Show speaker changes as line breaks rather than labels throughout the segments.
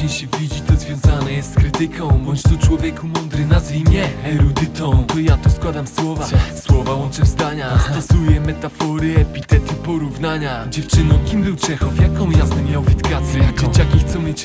dzień się widzi, to związane jest z krytyką. Bądź tu człowieku mądry, nazwij mnie erudytą. To ja tu składam słowa, słowa łączę w zdania. Stosuję metafory, epitety, porównania. Dziewczyno, kim był Czechow, jaką jazdę miał Witkacy Dzieciaki mieć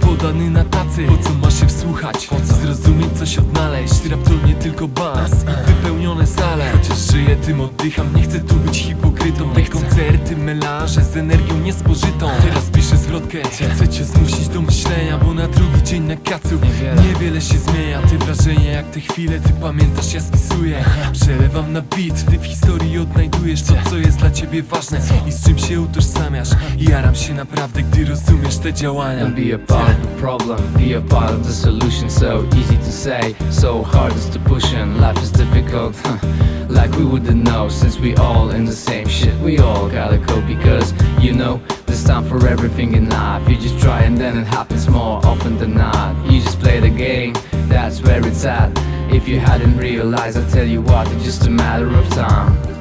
podany na tacy Po co masz się wsłuchać, po co zrozumieć, coś odnaleźć? Rap to nie tylko bas, wypełnione sale Chociaż żyję tym, oddycham, nie chcę tu być hipokrytą. Te koncerty, melanże z energią niespożytą. Teraz piszę zwrotkę, chcę cię zmusić do myślenia Bo na drugi dzień na kacu niewiele. się zmienia. Ty wrażenie jak te chwile, ty pamiętasz, ja spisuję. Przelewam na beat, ty w historii odnajdujesz to, co jest dla ciebie ważne. I z czym się utożsamiasz? Jaram się naprawdę, gdy rozumiesz te działania
And be a part of the problem, be a part of the solution. So easy to say, so hard is to push, and life is difficult. like we wouldn't know, since we all in the same shit. We all gotta go because you know there's time for everything in life. You just try and then it happens more often than not. You just play the game, that's where it's at. If you hadn't realized, I tell you what, it's just a matter of time.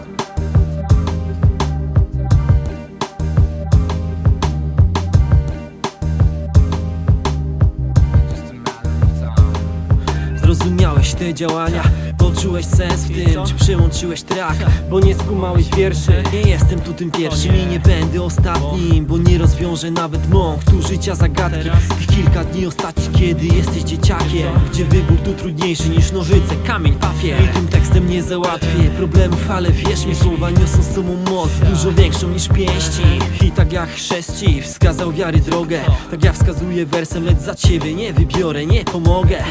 Zrozumiałeś te działania, poczułeś sens w tym Czy przełączyłeś track, bo nie skumałeś wierszy. Nie jestem tu tym pierwszym i nie będę ostatnim Bo nie rozwiążę nawet mąk, tu życia zagadki. Tych kilka dni ostatnich, kiedy jesteś dzieciakiem Gdzie wybór tu trudniejszy niż nożyce, kamień, papier. I tym tekstem nie załatwię problemów, ale wierz mi Słowa niosą z sobą moc, dużo większą niż pięści. I tak jak chrzest ci wskazał wiary drogę. Tak ja wskazuję wersem, lecz za ciebie nie wybiorę, nie pomogę.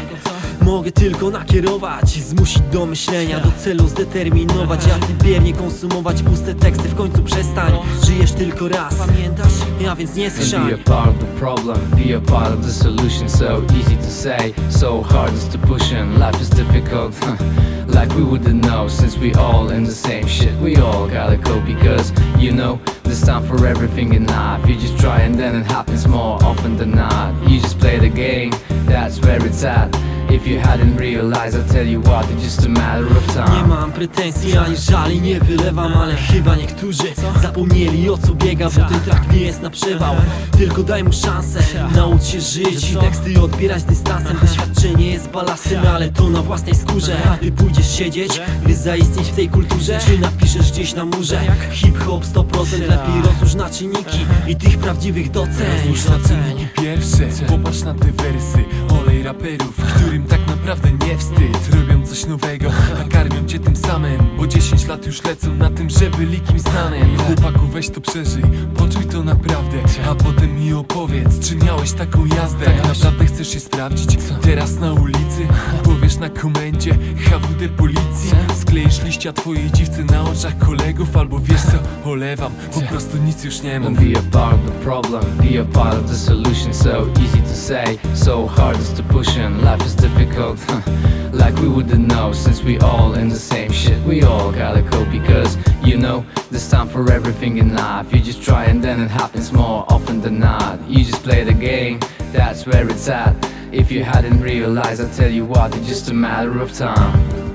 Mogę tylko nakierować, zmusić do myślenia Do celu zdeterminować, a ty biernie konsumować puste teksty W końcu przestań, żyjesz tylko raz Pamiętasz? Ja więc nie
And be a part of the problem, be a part of the solution. So easy to say, so hard is to push, and life is difficult. like we wouldn't know, since we all in the same shit. We all gotta go because you know there's time for everything in life. You just try and then it happens more often than not. You just play the game, that's where it's at. If you hadn't realized, I tell you what, it's just a matter of
Nie
time.
mam pretensji ani żali nie wylewam Ale chyba niektórzy zapomnieli o co biega Bo ten track nie jest na przewał Tylko daj mu szansę Naucz się żyć i teksty odbierać dystansem Doświadczenie balasem, ale to na własnej skórze. A ty pójdziesz siedzieć, by zaistnieć w tej kulturze. Czy napiszesz gdzieś na murze? Hip-hop 100% lepiej rozłóż na czynniki I tych prawdziwych doceń
Już na czynniki pierwsze. Popatrz na te wersy Olej raperów, którym tak naprawdę nie wstyd. Robią coś nowego, już lecą na tym, że byli kimś znanym Chłopaku weź to przeżyj, poczuj to naprawdę. A potem mi opowiedz, czy miałeś taką jazdę? Tak naprawdę chcesz się sprawdzić Teraz na ulicy? Powiesz na komendzie HWD policji. Skleisz liścia twojej dziwce na oczach kolegów Albo wiesz co, olewam. Po prostu nic już nie mów
be a part of the problem, be a part of the solution. So easy to say, so hard is to push, life is difficult. like we wouldn't know, since we all in the same shit. We all gotta cope because you know there's time for everything in life. You just try and then it happens more often than not. You just play the game, that's where it's at. If you hadn't realized, I tell you what, it's just a matter of time.